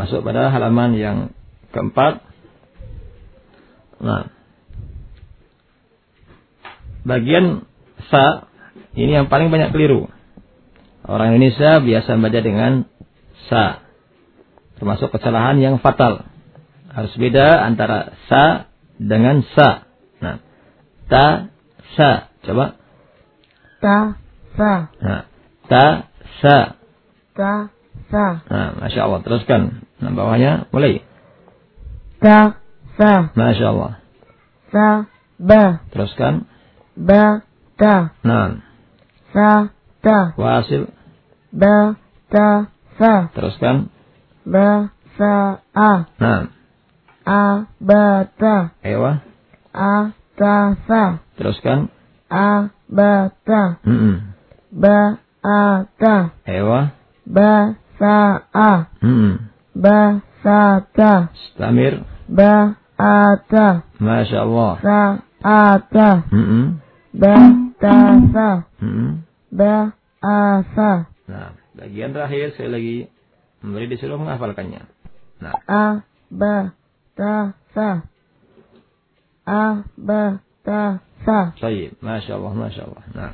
Masuk pada halaman yang keempat. Nah. Bagian sa ini yang paling banyak keliru. Orang Indonesia biasa membaca dengan sa. Termasuk kesalahan yang fatal. Harus beda antara sa dengan sa. Nah, ta sa. Coba. Ta sa. Nah, ta sa. Ta sa. Nah, masya Allah. Teruskan. Nah, bawahnya mulai. Ta sa. Masya Allah. Sa ba. Teruskan. Ba ta. Nah, Sa ta. wasil. Ba ta sa. Teruskan. Ba sa a. Nah, A ba ta. ewa. A ta sa. Teruskan. A ba ta. Mm Ba a ta. Ewa. Ba sa a. Mm Ba sa ta. Stamir. Ba a ta. Masya Allah. Sa a ta. Mm Ba ta sa. Mm Ba a sa. Nah, bagian terakhir saya lagi memberi disuruh menghafalkannya. Nah, A ba ta sa. A ba ta sa. Baik, Masya Allah, Masya Allah. Nah,